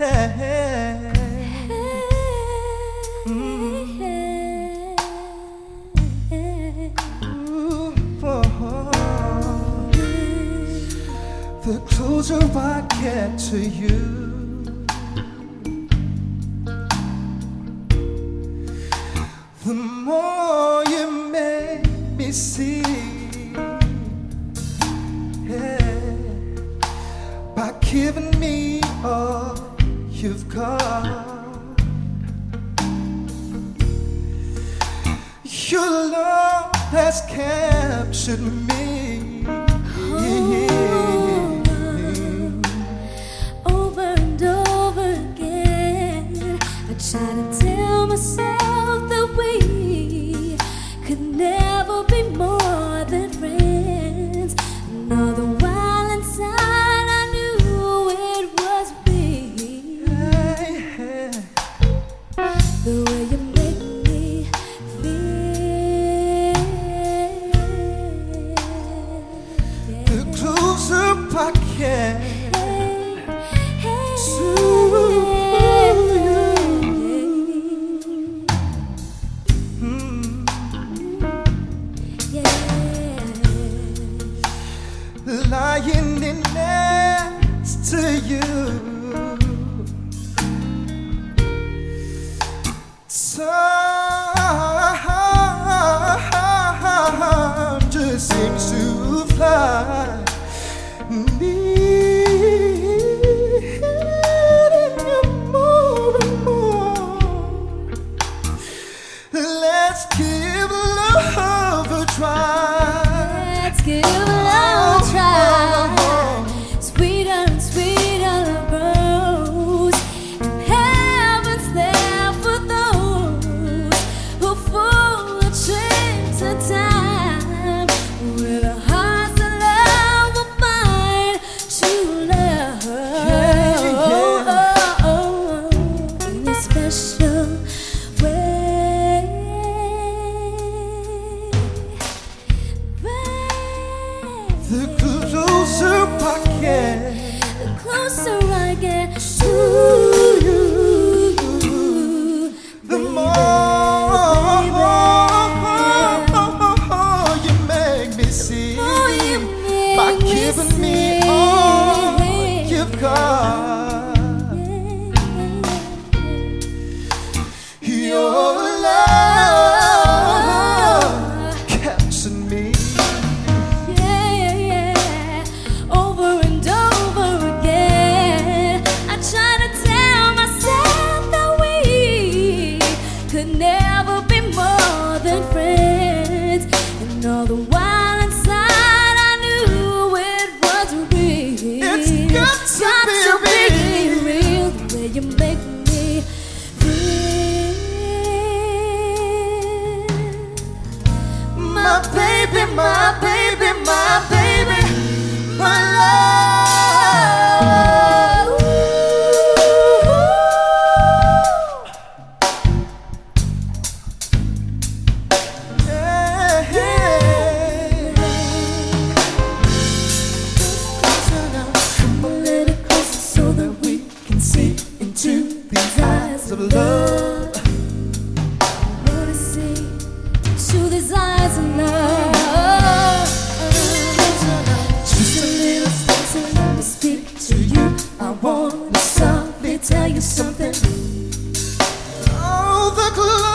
The closer I get to you, the more you make me see. By giving me up you've got. Your love has captured me. Over and over again, I try to tell myself that we could never be more than friends. And lying in next to you. Just seems to fly. The closer I get The closer I get to you, the more you make me see. Oh, By giving me all you've got. Your love friends. And all the while tell you something. Oh, the glory.